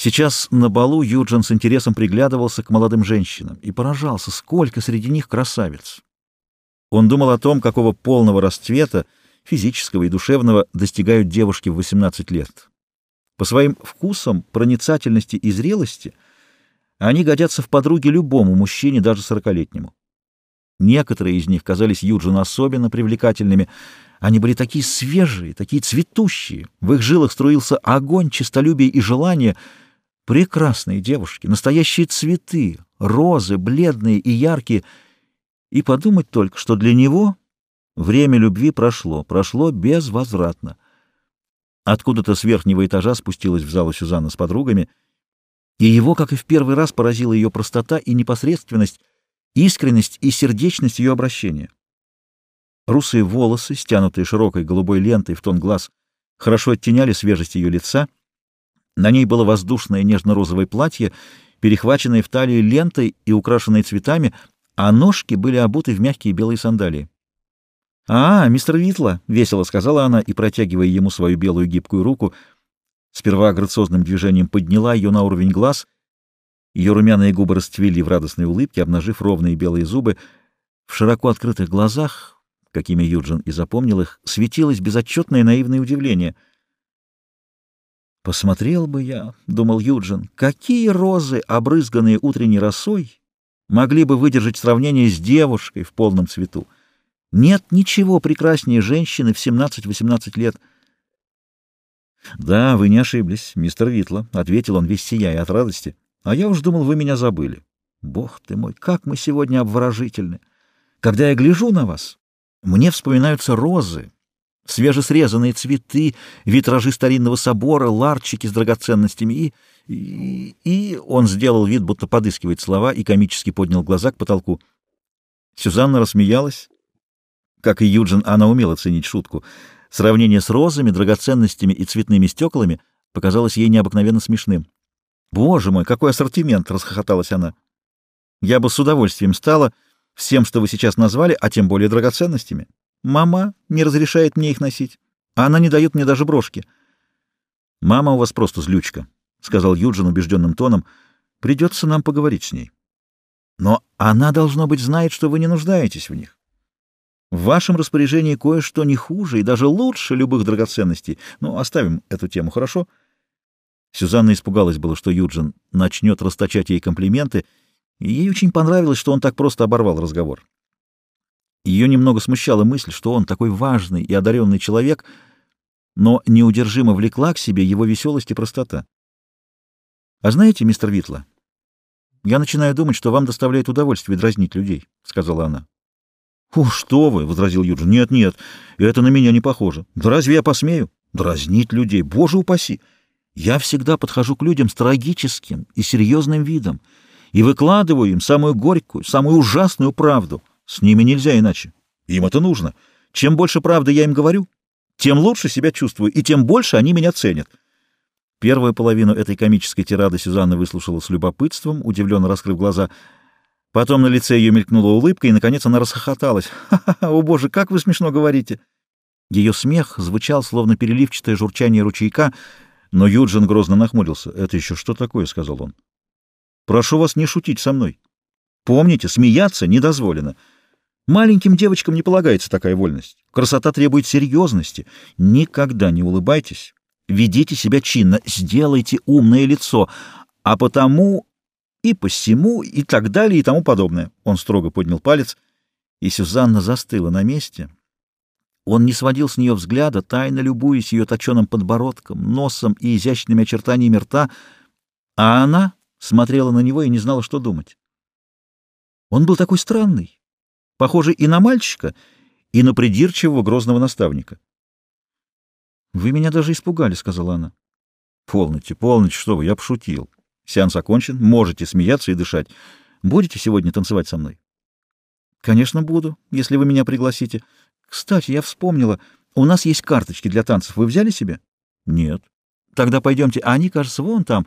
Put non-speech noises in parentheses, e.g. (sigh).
Сейчас на балу Юджин с интересом приглядывался к молодым женщинам и поражался, сколько среди них красавиц. Он думал о том, какого полного расцвета, физического и душевного, достигают девушки в 18 лет. По своим вкусам, проницательности и зрелости они годятся в подруге любому мужчине, даже сорокалетнему. Некоторые из них казались Юджину особенно привлекательными. Они были такие свежие, такие цветущие. В их жилах струился огонь, честолюбие и желание. Прекрасные девушки, настоящие цветы, розы, бледные и яркие. И подумать только, что для него время любви прошло, прошло безвозвратно. Откуда-то с верхнего этажа спустилась в зал Сюзанна с подругами, и его, как и в первый раз, поразила ее простота и непосредственность, искренность и сердечность ее обращения. Русые волосы, стянутые широкой голубой лентой в тон глаз, хорошо оттеняли свежесть ее лица. На ней было воздушное нежно-розовое платье, перехваченное в талии лентой и украшенное цветами, а ножки были обуты в мягкие белые сандалии. «А, мистер Витла!» — весело сказала она и, протягивая ему свою белую гибкую руку, сперва грациозным движением подняла ее на уровень глаз. Ее румяные губы расцвели в радостной улыбке, обнажив ровные белые зубы. В широко открытых глазах, какими Юджин и запомнил их, светилось безотчетное наивное удивление. «Посмотрел бы я», — думал Юджин, — «какие розы, обрызганные утренней росой, могли бы выдержать сравнение с девушкой в полном цвету?» Нет ничего прекраснее женщины в 17-18 лет. — Да, вы не ошиблись, мистер Витла, — ответил он весь сияя от радости. — А я уж думал, вы меня забыли. Бог ты мой, как мы сегодня обворожительны! Когда я гляжу на вас, мне вспоминаются розы, свежесрезанные цветы, витражи старинного собора, ларчики с драгоценностями и... И, и он сделал вид, будто подыскивает слова, и комически поднял глаза к потолку. Сюзанна рассмеялась как и Юджин, она умела ценить шутку. Сравнение с розами, драгоценностями и цветными стеклами показалось ей необыкновенно смешным. «Боже мой, какой ассортимент!» — расхохоталась она. «Я бы с удовольствием стала всем, что вы сейчас назвали, а тем более драгоценностями. Мама не разрешает мне их носить, а она не дает мне даже брошки». «Мама у вас просто злючка», — сказал Юджин убежденным тоном. «Придется нам поговорить с ней». «Но она, должно быть, знает, что вы не нуждаетесь в них. В вашем распоряжении кое-что не хуже и даже лучше любых драгоценностей. Ну, оставим эту тему, хорошо?» Сюзанна испугалась было, что Юджин начнет расточать ей комплименты, и ей очень понравилось, что он так просто оборвал разговор. Ее немного смущала мысль, что он такой важный и одаренный человек, но неудержимо влекла к себе его веселость и простота. «А знаете, мистер Витла, я начинаю думать, что вам доставляет удовольствие дразнить людей», — сказала она. — О, что вы! — возразил Юджин. — Нет, нет, это на меня не похоже. Да разве я посмею? Дразнить людей, боже упаси! Я всегда подхожу к людям с трагическим и серьезным видом и выкладываю им самую горькую, самую ужасную правду. С ними нельзя иначе. Им это нужно. Чем больше правды я им говорю, тем лучше себя чувствую, и тем больше они меня ценят. Первую половину этой комической тирады Сюзанна выслушала с любопытством, удивленно раскрыв глаза — Потом на лице ее мелькнула улыбка, и, наконец, она расхохоталась. (laughs) «Ха-ха-ха! О, боже, как вы смешно говорите!» Ее смех звучал, словно переливчатое журчание ручейка, но Юджин грозно нахмурился. «Это еще что такое?» — сказал он. «Прошу вас не шутить со мной. Помните, смеяться не дозволено. Маленьким девочкам не полагается такая вольность. Красота требует серьезности. Никогда не улыбайтесь. Ведите себя чинно, сделайте умное лицо, а потому и посему, и так далее, и тому подобное. Он строго поднял палец, и Сюзанна застыла на месте. Он не сводил с нее взгляда, тайно любуясь ее точеным подбородком, носом и изящными очертаниями рта, а она смотрела на него и не знала, что думать. Он был такой странный, похожий и на мальчика, и на придирчивого грозного наставника. — Вы меня даже испугали, — сказала она. — Полноте, полноте, что вы, я пошутил. Сеанс окончен, можете смеяться и дышать. Будете сегодня танцевать со мной? — Конечно, буду, если вы меня пригласите. Кстати, я вспомнила, у нас есть карточки для танцев. Вы взяли себе? — Нет. — Тогда пойдемте, а они, кажется, вон там.